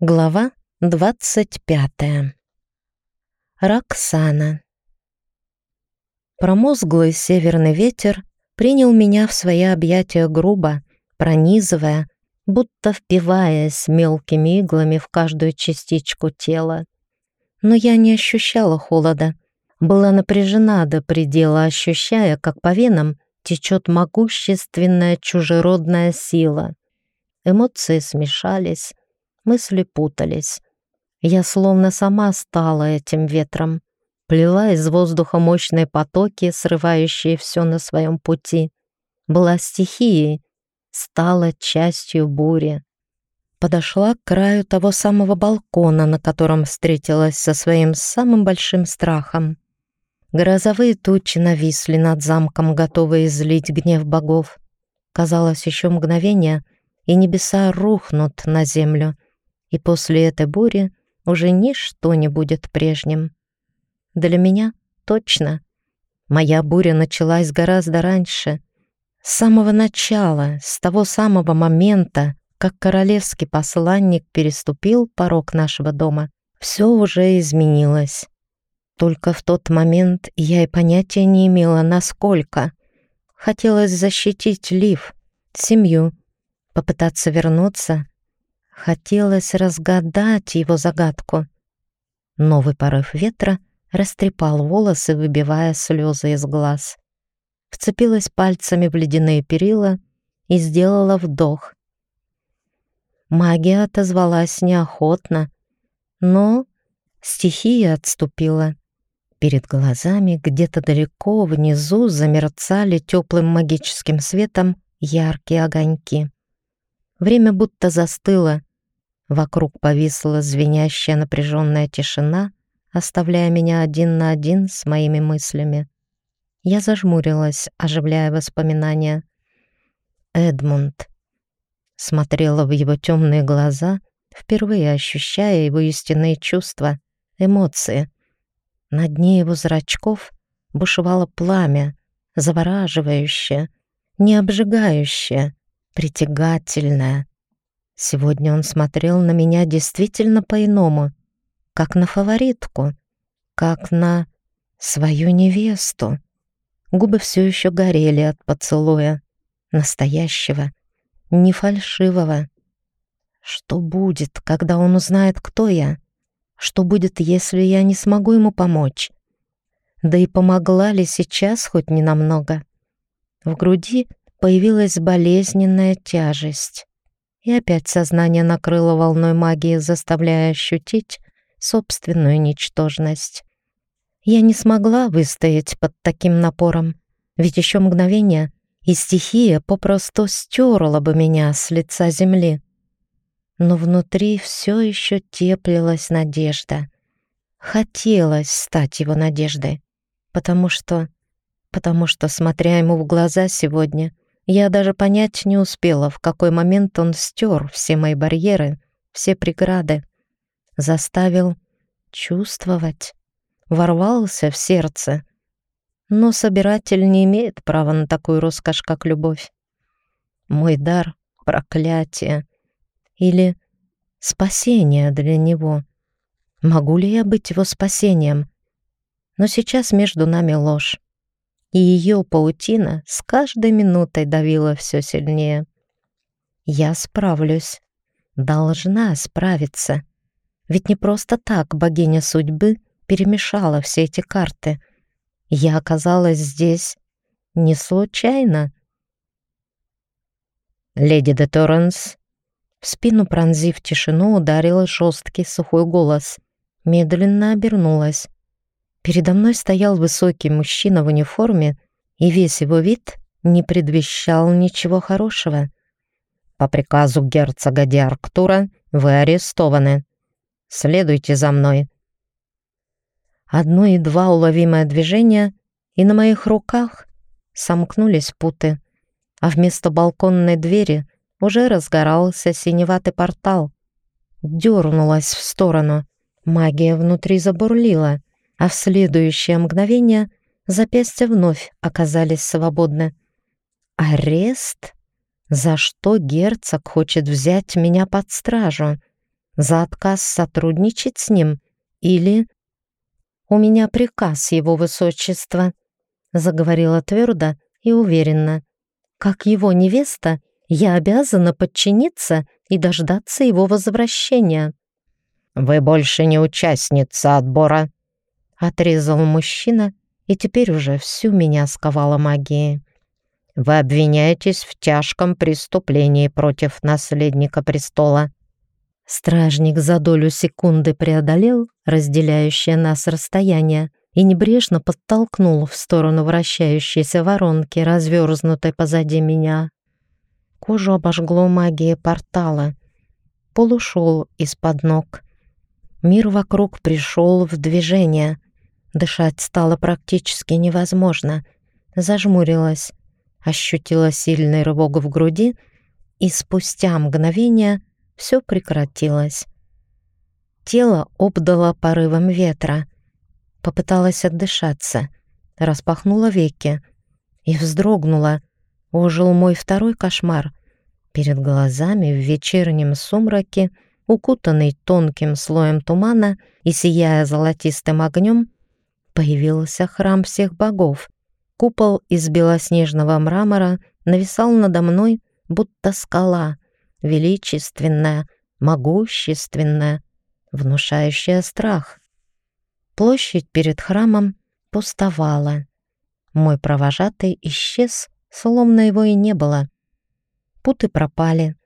Глава двадцать пятая. Роксана. Промозглый северный ветер принял меня в свои объятия грубо, пронизывая, будто впиваясь мелкими иглами в каждую частичку тела. Но я не ощущала холода, была напряжена до предела, ощущая, как по венам течет могущественная чужеродная сила. Эмоции смешались, мысли путались. Я словно сама стала этим ветром, плела из воздуха мощные потоки, срывающие все на своем пути. Была стихией, стала частью бури. Подошла к краю того самого балкона, на котором встретилась со своим самым большим страхом. Грозовые тучи нависли над замком, готовые излить гнев богов. Казалось, еще мгновение, и небеса рухнут на землю — и после этой бури уже ничто не будет прежним. Для меня точно. Моя буря началась гораздо раньше, с самого начала, с того самого момента, как королевский посланник переступил порог нашего дома, все уже изменилось. Только в тот момент я и понятия не имела, насколько. Хотелось защитить Лив, семью, попытаться вернуться Хотелось разгадать его загадку. Новый порыв ветра растрепал волосы, выбивая слезы из глаз. Вцепилась пальцами в ледяные перила и сделала вдох. Магия отозвалась неохотно, но стихия отступила. Перед глазами где-то далеко внизу замерцали теплым магическим светом яркие огоньки. Время будто застыло, Вокруг повисла звенящая напряженная тишина, оставляя меня один на один с моими мыслями. Я зажмурилась, оживляя воспоминания. Эдмунд. Смотрела в его темные глаза, впервые ощущая его истинные чувства, эмоции. На дне его зрачков бушевало пламя, завораживающее, не обжигающее, притягательное. Сегодня он смотрел на меня действительно по-иному, как на фаворитку, как на свою невесту. Губы все еще горели от поцелуя, настоящего, не фальшивого. Что будет, когда он узнает, кто я? Что будет, если я не смогу ему помочь? Да и помогла ли сейчас хоть ненамного? В груди появилась болезненная тяжесть. И опять сознание накрыло волной магии, заставляя ощутить собственную ничтожность. Я не смогла выстоять под таким напором, ведь еще мгновение, и стихия попросту стерла бы меня с лица земли. Но внутри все еще теплилась надежда. Хотелось стать его надеждой, потому что... потому что, смотря ему в глаза сегодня, я даже понять не успела, в какой момент он стер все мои барьеры, все преграды, заставил чувствовать, ворвался в сердце. Но собиратель не имеет права на такую роскошь, как любовь. Мой дар — проклятие или спасение для него. Могу ли я быть его спасением? Но сейчас между нами ложь и ее паутина с каждой минутой давила все сильнее. Я справлюсь. Должна справиться. Ведь не просто так богиня судьбы перемешала все эти карты. Я оказалась здесь не случайно. «Леди де Торренс!» В спину пронзив тишину, ударил жесткий сухой голос. Медленно обернулась. Передо мной стоял высокий мужчина в униформе, и весь его вид не предвещал ничего хорошего. «По приказу герцога Диарктура вы арестованы. Следуйте за мной». Одно и два уловимое движение, и на моих руках сомкнулись путы, а вместо балконной двери уже разгорался синеватый портал. Дернулась в сторону. Магия внутри забурлила — а в следующее мгновение запястья вновь оказались свободны. Арест? За что герцог хочет взять меня под стражу? За отказ сотрудничать с ним? Или... «У меня приказ, его высочества», — заговорила твердо и уверенно. «Как его невеста, я обязана подчиниться и дождаться его возвращения». «Вы больше не участница отбора», — отрезал мужчина, и теперь уже всю меня сковала магией. «Вы обвиняетесь в тяжком преступлении против наследника престола». Стражник за долю секунды преодолел разделяющее нас расстояние и небрежно подтолкнул в сторону вращающейся воронки, разверзнутой позади меня. Кожу обожгло магией портала. Пол ушел из-под ног. Мир вокруг пришел в движение. Дышать стало практически невозможно. Зажмурилась, ощутила сильный рывок в груди, и спустя мгновение все прекратилось. Тело обдало порывом ветра. Попыталась отдышаться, распахнула веки и вздрогнула. Ожил мой второй кошмар. Перед глазами в вечернем сумраке, укутанный тонким слоем тумана и сияя золотистым огнем, появился храм всех богов. Купол из белоснежного мрамора нависал надо мной, будто скала — величественная, могущественная, внушающая страх. Площадь перед храмом пустовала. Мой провожатый исчез, словно его и не было. Путы пропали.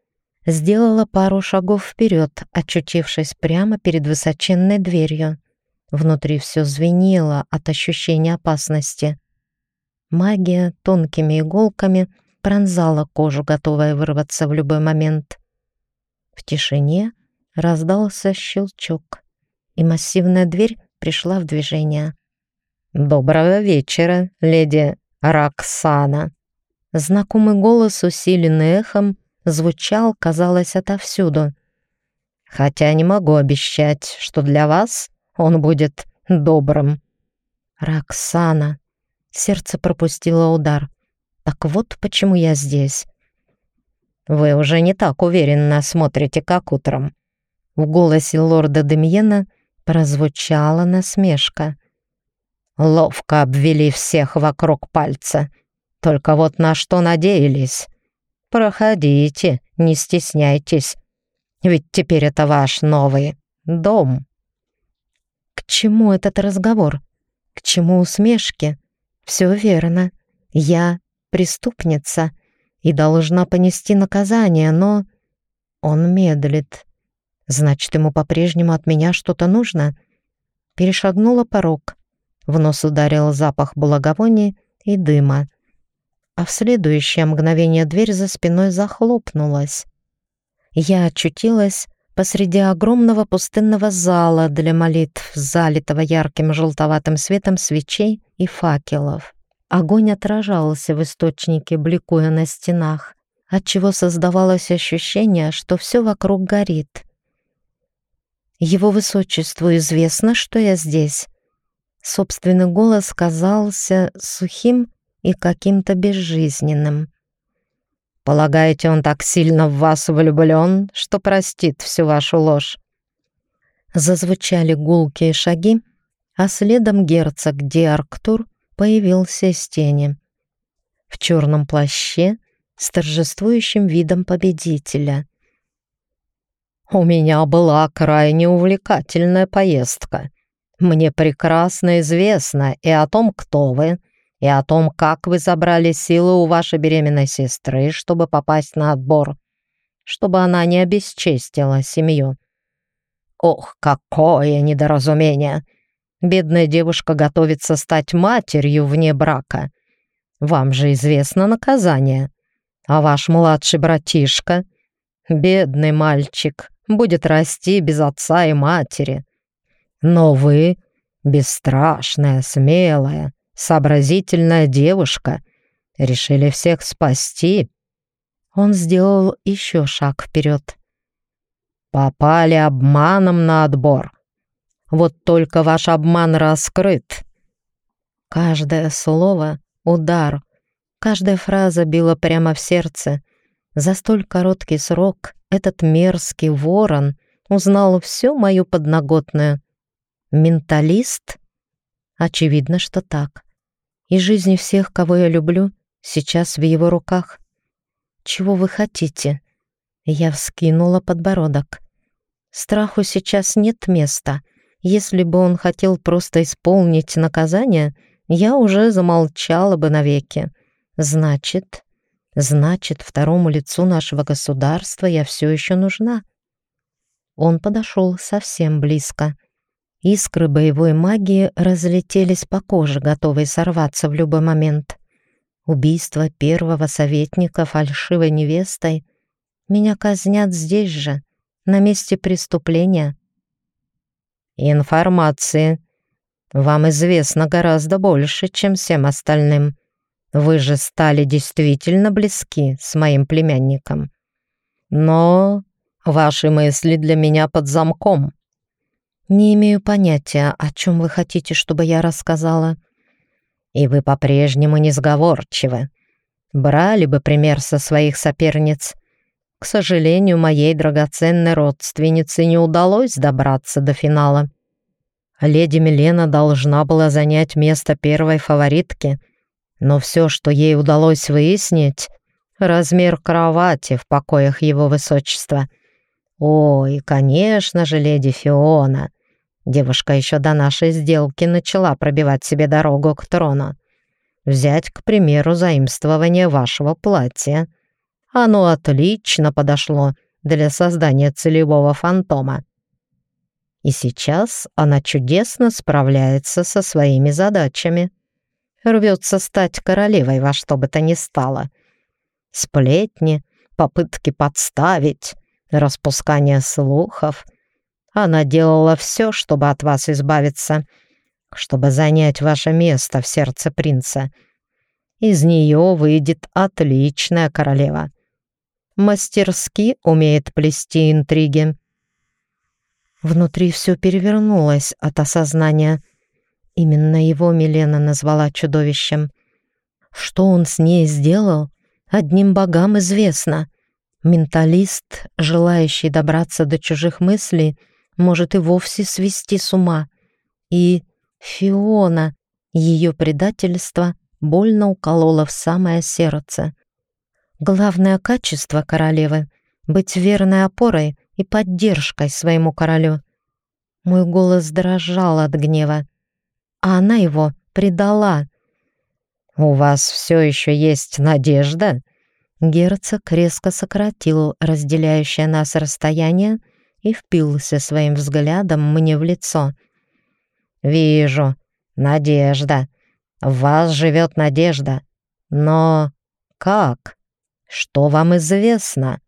Сделала пару шагов вперед, очутившись прямо перед высоченной дверью. Внутри все звенело от ощущения опасности. Магия тонкими иголками — пронзала кожу, готовая вырваться в любой момент. В тишине раздался щелчок, и массивная дверь пришла в движение. «Доброго вечера, леди Роксана!» Знакомый голос, усиленный эхом, звучал, казалось, отовсюду. «Хотя не могу обещать, что для вас он будет добрым». «Роксана!» Сердце пропустило удар. Так вот почему я здесь. Вы уже не так уверенно смотрите, как утром. В голосе лорда Демьена прозвучала насмешка. Ловко обвели всех вокруг пальца. Только вот на что надеялись. Проходите, не стесняйтесь. Ведь теперь это ваш новый дом. К чему этот разговор? К чему усмешки? Все верно. Я преступница и должна понести наказание, но... Он медлит. Значит, ему по-прежнему от меня что-то нужно? Перешагнула порог. В нос ударил запах благовоний и дыма. А в следующее мгновение дверь за спиной захлопнулась. Я очутилась посреди огромного пустынного зала для молитв, залитого ярким желтоватым светом свечей и факелов. Огонь отражался в источнике, бликуя на стенах, отчего создавалось ощущение, что все вокруг горит. Его высочеству известно, что я здесь. Собственный голос казался сухим и каким-то безжизненным. «Полагаете, он так сильно в вас влюблен, что простит всю вашу ложь?» Зазвучали гулкие шаги, а следом герцог Диарктур появился из тени. В черном плаще с торжествующим видом победителя. «У меня была крайне увлекательная поездка. Мне прекрасно известно и о том, кто вы, и о том, как вы забрали силы у вашей беременной сестры, чтобы попасть на отбор, чтобы она не обесчестила семью. Ох, какое недоразумение! Бедная девушка готовится стать матерью вне брака. Вам же известно наказание. А ваш младший братишка, бедный мальчик, будет расти без отца и матери. Но вы, бесстрашная, смелая, сообразительная девушка, решили всех спасти. Он сделал еще шаг вперед. Попали обманом на отбор. Вот только ваш обман раскрыт». Каждое слово — удар. Каждая фраза била прямо в сердце. За столь короткий срок этот мерзкий ворон узнал всю мою подноготную. Менталист? Очевидно, что так. И жизни всех, кого я люблю, сейчас в его руках. Чего вы хотите? Я вскинула подбородок. Страху сейчас нет места. Если бы он хотел просто исполнить наказание, я уже замолчала бы навеки. Значит, значит, второму лицу нашего государства я все еще нужна. Он подошел совсем близко. Искры боевой магии разлетелись по коже, готовые сорваться в любой момент. Убийство первого советника фальшивой невестой. Меня казнят здесь же, на месте преступления. Информации. Вам известно гораздо больше, чем всем остальным. Вы же стали действительно близки с моим племянником. Но ваши мысли для меня под замком. Не имею понятия, о чем вы хотите, чтобы я рассказала. И вы по-прежнему несговорчивы. Брали бы пример со своих соперниц. К сожалению, моей драгоценной родственнице не удалось добраться до финала. Леди Милена должна была занять место первой фаворитки, но все, что ей удалось выяснить, размер кровати в покоях его высочества. Ой, конечно же, леди Фиона. Девушка еще до нашей сделки начала пробивать себе дорогу к трону. Взять, к примеру, заимствование вашего платья — оно отлично подошло для создания целевого фантома. И сейчас она чудесно справляется со своими задачами. Рвется стать королевой во что бы то ни стало. Сплетни, попытки подставить, распускание слухов. Она делала все, чтобы от вас избавиться, чтобы занять ваше место в сердце принца. Из нее выйдет отличная королева мастерски умеет плести интриги. Внутри все перевернулось от осознания. Именно его Милена назвала чудовищем. Что он с ней сделал, одним богам известно. Менталист, желающий добраться до чужих мыслей, может и вовсе свести с ума. И Фиона, ее предательство, больно укололо в самое сердце. Главное качество королевы — быть верной опорой и поддержкой своему королю. Мой голос дрожал от гнева, а она его предала. «У вас все еще есть надежда?» Герцог резко сократил разделяющее нас расстояние и впился своим взглядом мне в лицо. «Вижу. Надежда. В вас живет надежда. Но как?» Что вам известно?»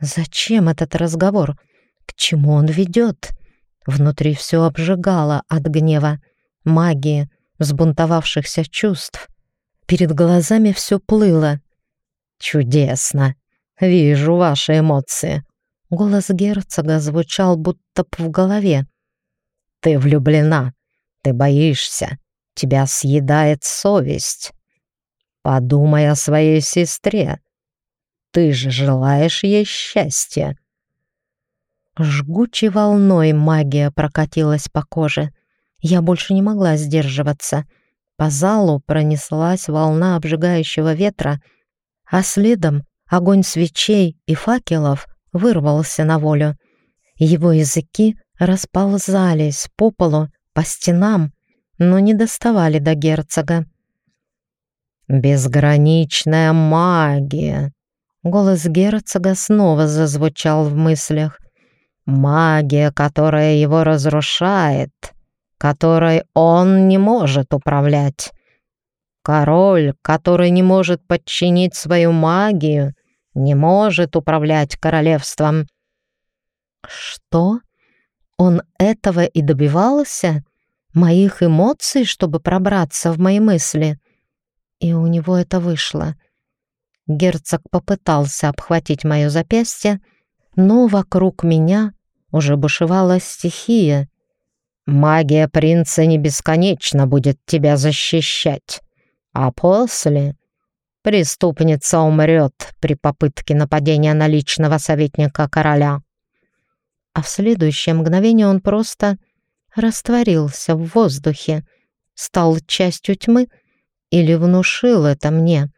«Зачем этот разговор? К чему он ведет?» Внутри все обжигало от гнева, магии, взбунтовавшихся чувств. Перед глазами все плыло. «Чудесно! Вижу ваши эмоции!» Голос герцога звучал будто в голове. «Ты влюблена, ты боишься, тебя съедает совесть. Подумай о своей сестре. Ты же желаешь ей счастья. Жгучей волной магия прокатилась по коже. Я больше не могла сдерживаться. По залу пронеслась волна обжигающего ветра, а следом огонь свечей и факелов вырвался на волю. Его языки расползались по полу, по стенам, но не доставали до герцога. «Безграничная магия!» Голос герцога снова зазвучал в мыслях. «Магия, которая его разрушает, которой он не может управлять. Король, который не может подчинить свою магию, не может управлять королевством». «Что? Он этого и добивался? Моих эмоций, чтобы пробраться в мои мысли?» И у него это вышло. Герцог попытался обхватить мое запястье, но вокруг меня уже бушевала стихия. «Магия принца не бесконечно будет тебя защищать, а после преступница умрет при попытке нападения на личного советника короля». а в следующее мгновение он просто растворился в воздухе, стал частью тьмы или внушил это мне.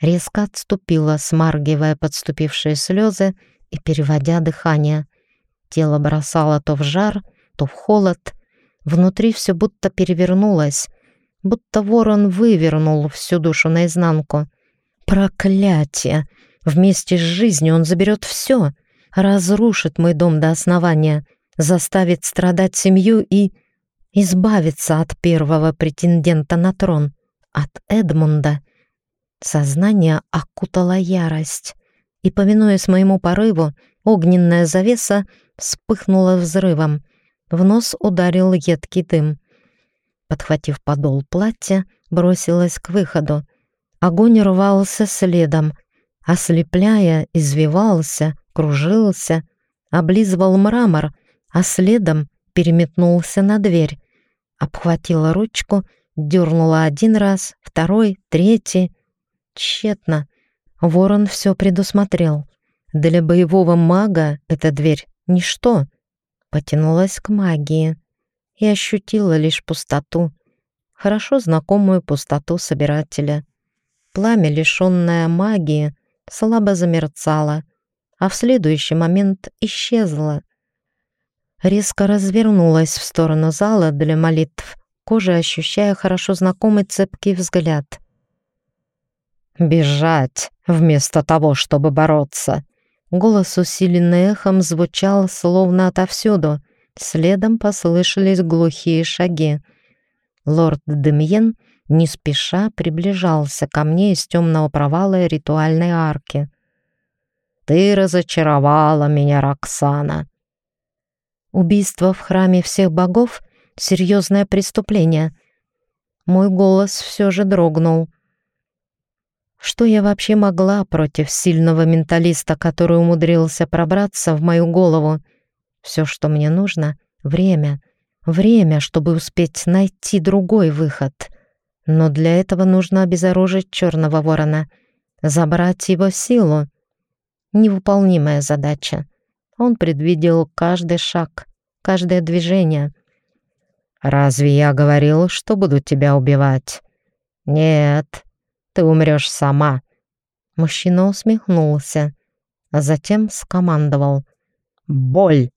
Резко отступила, смаргивая подступившие слезы и переводя дыхание. Тело бросало то в жар, то в холод. Внутри все будто перевернулось, будто ворон вывернул всю душу наизнанку. Проклятие! Вместе с жизнью он заберет все, разрушит мой дом до основания, заставит страдать семью и избавиться от первого претендента на трон, от Эдмунда. Сознание окутала ярость, и, повинуясь моему порыву, огненная завеса вспыхнула взрывом. В нос ударил едкий дым. Подхватив подол платья, бросилась к выходу. Огонь рвался следом, ослепляя, извивался, кружился, облизывал мрамор, а следом переметнулся на дверь. Обхватила ручку, дернула один раз, второй, третий. Тщетно. Ворон все предусмотрел. Для боевого мага эта дверь — ничто. Потянулась к магии и ощутила лишь пустоту, хорошо знакомую пустоту собирателя. Пламя, лишенное магии, слабо замерцало, а в следующий момент исчезло. Резко развернулась в сторону зала для молитв, кожа ощущая хорошо знакомый цепкий взгляд. «Бежать, вместо того, чтобы бороться!» Голос, усиленный эхом, звучал словно отовсюду. Следом послышались глухие шаги. Лорд Демьен не спеша приближался ко мне из темного провала ритуальной арки. «Ты разочаровала меня, Роксана!» Убийство в храме всех богов — серьезное преступление. Мой голос все же дрогнул. Что я вообще могла против сильного менталиста, который умудрился пробраться в мою голову? Все, что мне нужно — время. Время, чтобы успеть найти другой выход. Но для этого нужно обезоружить черного ворона, забрать его силу. Невыполнимая задача. Он предвидел каждый шаг, каждое движение. «Разве я говорил, что буду тебя убивать?» «Нет, ты умрешь сама». Мужчина усмехнулся, а затем скомандовал. «Боль!»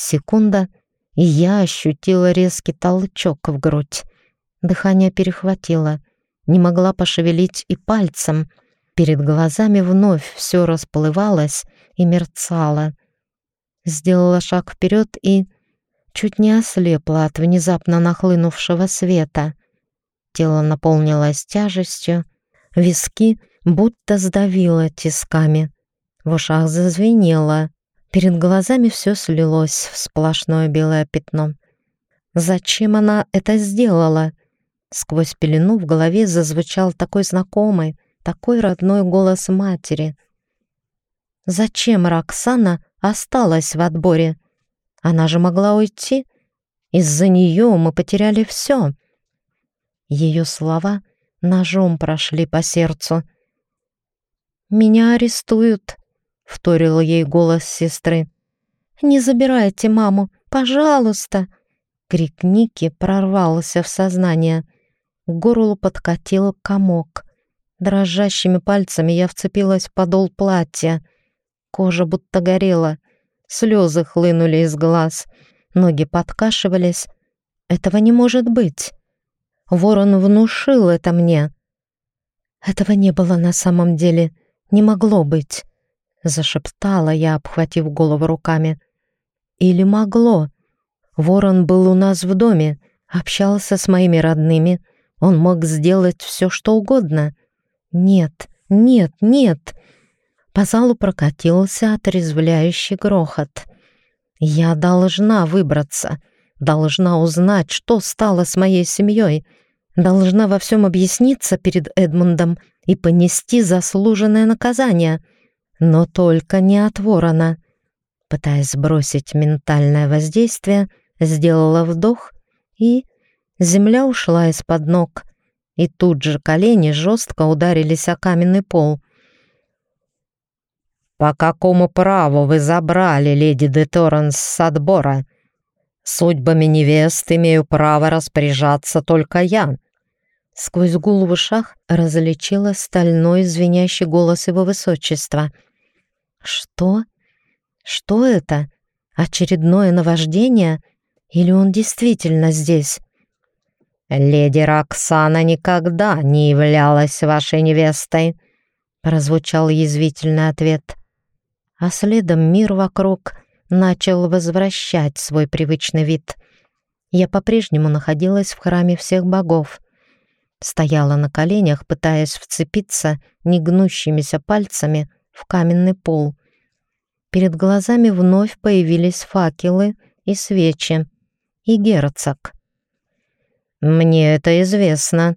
Секунда, и я ощутила резкий толчок в грудь. Дыхание перехватило, не могла пошевелить и пальцем. Перед глазами вновь все расплывалось и мерцало. Сделала шаг вперед и чуть не ослепла от внезапно нахлынувшего света. Тело наполнилось тяжестью, виски будто сдавило тисками. В ушах зазвенело, перед глазами все слилось в сплошное белое пятно. Зачем она это сделала? Сквозь пелену в голове зазвучал такой знакомый, такой родной голос матери. Зачем Роксана осталась в отборе? Она же могла уйти. Из-за нее мы потеряли все. Ее слова ножом прошли по сердцу. «Меня арестуют», — вторил ей голос сестры. «Не забирайте маму, пожалуйста!» Крик Ники прорвался в сознание. К горлу подкатил комок. Дрожащими пальцами я вцепилась в подол платья. Кожа будто горела. Слезы хлынули из глаз. Ноги подкашивались. Этого не может быть. Ворон внушил это мне. Этого не было на самом деле. Не могло быть. Зашептала я, обхватив голову руками. Или могло? Ворон был у нас в доме, общался с моими родными. Он мог сделать все, что угодно. Нет, нет, нет. По залу прокатился отрезвляющий грохот. Я должна выбраться, должна узнать, что стало с моей семьей, должна во всем объясниться перед Эдмундом и понести заслуженное наказание, но только не от ворона. Пытаясь сбросить ментальное воздействие, сделала вдох и Земля ушла из-под ног, и тут же колени жестко ударились о каменный пол. «По какому праву вы забрали леди де Торренс с отбора? Судьбами невест имею право распоряжаться только я». Сквозь гул в ушах различила стальной звенящий голос его высочества. «Что? Что это? Очередное наваждение? Или он действительно здесь?» «Леди Роксана никогда не являлась вашей невестой», прозвучал язвительный ответ а следом мир вокруг начал возвращать свой привычный вид. Я по-прежнему находилась в храме всех богов. Стояла на коленях, пытаясь вцепиться негнущимися пальцами в каменный пол. Перед глазами вновь появились факелы и свечи. И герцог. «Мне это известно»,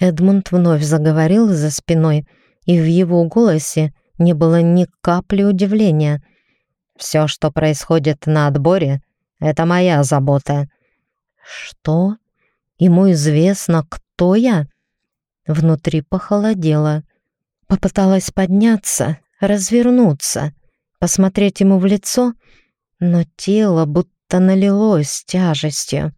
Эдмунд вновь заговорил за спиной, и в его голосе не было ни капли удивления. Все, что происходит на отборе, это моя забота. Что? Ему известно, кто я? Внутри похолодело. Попыталась подняться, развернуться, посмотреть ему в лицо, но тело будто налилось тяжестью.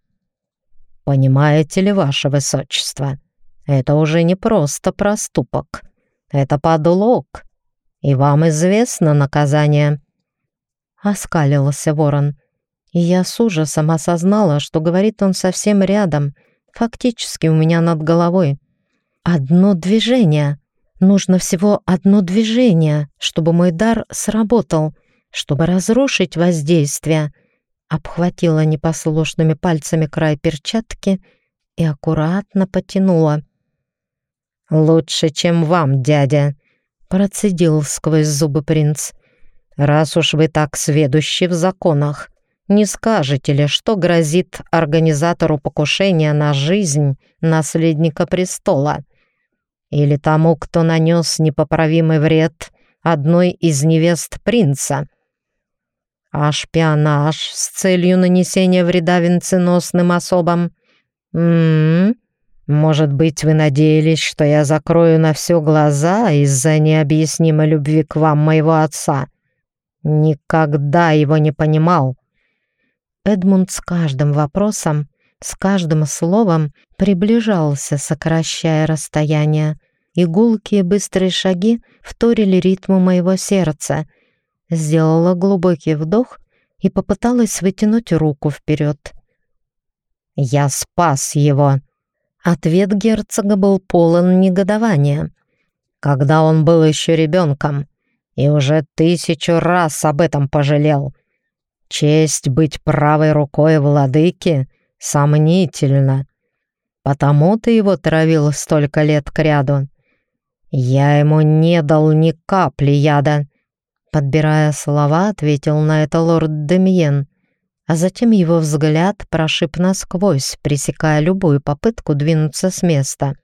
«Понимаете ли, ваше высочество, это уже не просто проступок, это подлог, и вам известно наказание». Оскалился ворон, и я с ужасом осознала, что говорит он совсем рядом, фактически у меня над головой. Одно движение. Нужно всего одно движение, чтобы мой дар сработал, чтобы разрушить воздействие. Обхватила непослушными пальцами край перчатки и аккуратно потянула. «Лучше, чем вам, дядя», Процедил сквозь зубы принц. «Раз уж вы так сведущи в законах, не скажете ли, что грозит организатору покушения на жизнь наследника престола? Или тому, кто нанес непоправимый вред одной из невест принца?» А шпионаж с целью нанесения вреда венценосным особам? М-м, может быть, вы надеялись, что я закрою на все глаза из-за необъяснимой любви к вам моего отца? Никогда его не понимал. Эдмунд с каждым вопросом, с каждым словом приближался, сокращая расстояние. Игулки быстрые шаги вторили ритму моего сердца. Сделала глубокий вдох и попыталась вытянуть руку вперед. «Я спас его!» Ответ герцога был полон негодования. Когда он был еще ребенком и уже тысячу раз об этом пожалел. Честь быть правой рукой владыки сомнительно. Потому ты его травил столько лет кряду. Я ему не дал ни капли яда. Подбирая слова, ответил на это лорд Демьен а затем его взгляд прошиб насквозь, пресекая любую попытку двинуться с места.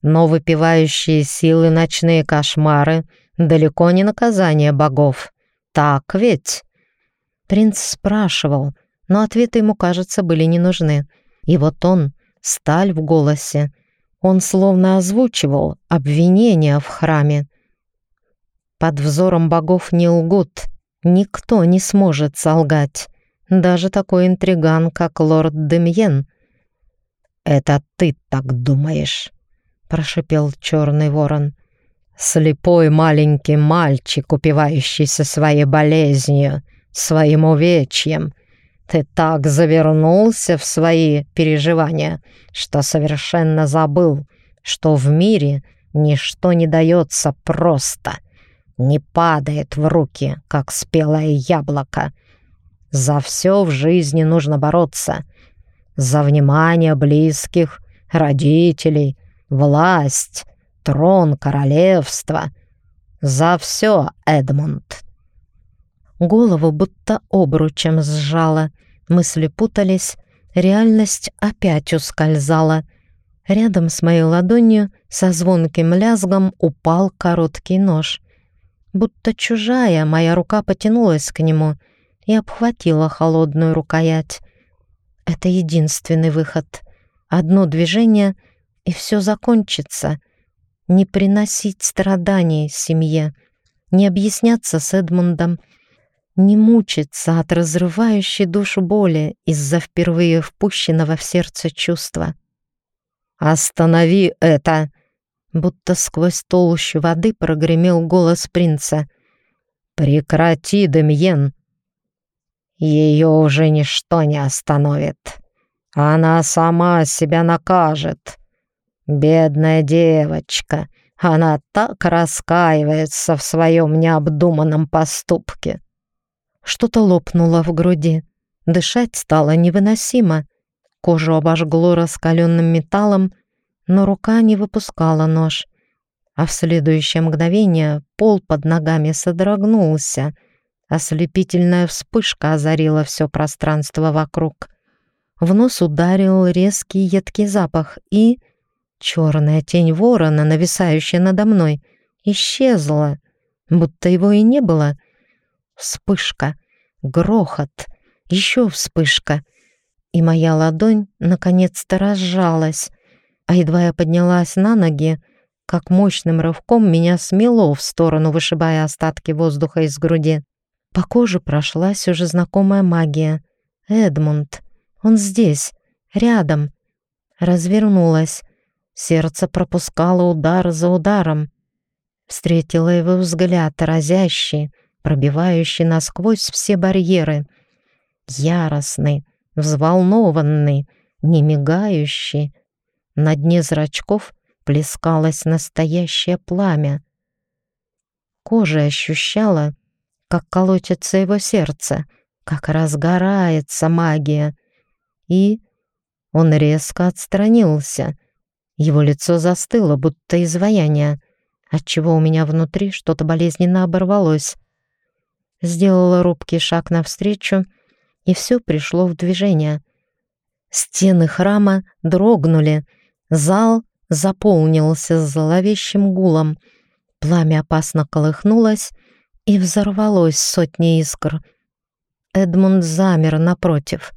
Но выпивающие силы ночные кошмары далеко не наказание богов. Так ведь? Принц спрашивал, но ответы ему, кажется, были не нужны. И вот он, сталь в голосе, он словно озвучивал обвинения в храме. Под взором богов не лгут, никто не сможет солгать даже такой интриган, как лорд Демьен. «Это ты так думаешь», — прошипел черный ворон. «Слепой маленький мальчик, упивающийся своей болезнью, своим увечьем. Ты так завернулся в свои переживания, что совершенно забыл, что в мире ничто не дается просто, не падает в руки, как спелое яблоко, за все в жизни нужно бороться. За внимание близких, родителей, власть, трон, королевство. За все, Эдмунд. Голову будто обручем сжала. Мысли путались, реальность опять ускользала. Рядом с моей ладонью со звонким лязгом упал короткий нож. Будто чужая моя рука потянулась к нему — и обхватила холодную рукоять. Это единственный выход. Одно движение, и все закончится. Не приносить страданий семье. не объясняться с Эдмундом, не мучиться от разрывающей душу боли из-за впервые впущенного в сердце чувства. «Останови это!» Будто сквозь толщу воды прогремел голос принца. «Прекрати, Демьен!» «Ее уже ничто не остановит. Она сама себя накажет. Бедная девочка, она так раскаивается в своем необдуманном поступке». Что-то лопнуло в груди. Дышать стало невыносимо. Кожу обожгло раскаленным металлом, но рука не выпускала нож. А в следующее мгновение пол под ногами содрогнулся. Ослепительная вспышка озарила все пространство вокруг. В нос ударил резкий едкий запах, и... Черная тень ворона, нависающая надо мной, исчезла, будто его и не было. Вспышка, грохот, еще вспышка. И моя ладонь наконец-то разжалась, а едва я поднялась на ноги, как мощным рывком меня смело в сторону, вышибая остатки воздуха из груди. По коже прошлась уже знакомая магия. Эдмунд. Он здесь, рядом. Развернулась. Сердце пропускало удар за ударом. Встретила его взгляд, разящий, пробивающий насквозь все барьеры. Яростный, взволнованный, не мигающий. На дне зрачков плескалось настоящее пламя. Кожа ощущала, как колотится его сердце, как разгорается магия. И он резко отстранился. Его лицо застыло, будто изваяние, отчего у меня внутри что-то болезненно оборвалось сделала робкий шаг навстречу, и все пришло в движение. Стены храма дрогнули, зал заполнился зловещим гулом, пламя опасно колыхнулось и взорвалось сотни искр. Эдмунд замер напротив.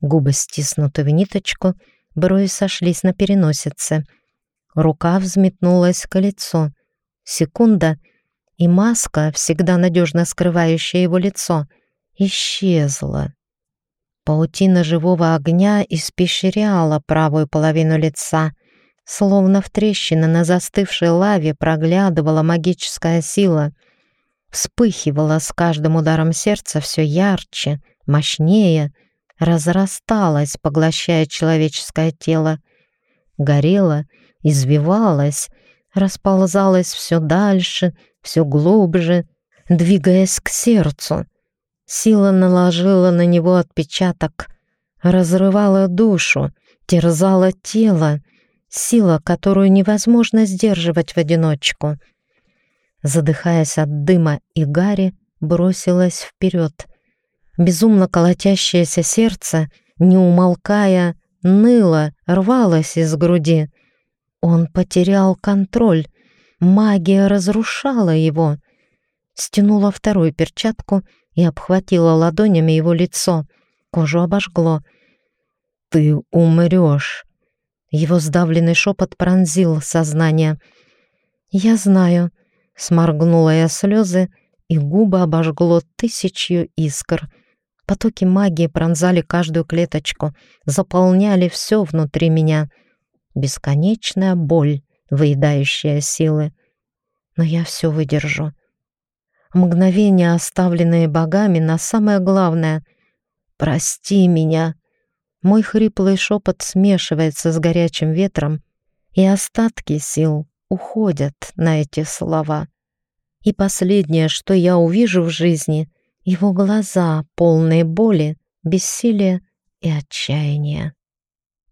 Губы стиснуты в ниточку, брови сошлись на переносице. Рука взметнулась к лицу. Секунда — и маска, всегда надежно скрывающая его лицо, исчезла. Паутина живого огня испещряла правую половину лица, словно в трещины на застывшей лаве проглядывала магическая сила, вспыхивала с каждым ударом сердца все ярче, мощнее, разрасталась, поглощая человеческое тело, горела, извивалась, расползалась все дальше — все глубже, двигаясь к сердцу. Сила наложила на него отпечаток, разрывала душу, терзала тело, сила, которую невозможно сдерживать в одиночку. Задыхаясь от дыма и гари, бросилась вперед. Безумно колотящееся сердце, не умолкая, ныло, рвалось из груди. Он потерял контроль, Магия разрушала его. Стянула вторую перчатку и обхватила ладонями его лицо. Кожу обожгло. «Ты умрешь!» Его сдавленный шепот пронзил сознание. «Я знаю», — сморгнула я слезы, и губы обожгло тысячью искр. Потоки магии пронзали каждую клеточку, заполняли все внутри меня. Бесконечная боль выедающая силы. Но я все выдержу. Мгновения, оставленные богами, на самое главное — «Прости меня!» Мой хриплый шепот смешивается с горячим ветром, и остатки сил уходят на эти слова. И последнее, что я увижу в жизни — его глаза, полные боли, бессилия и отчаяния.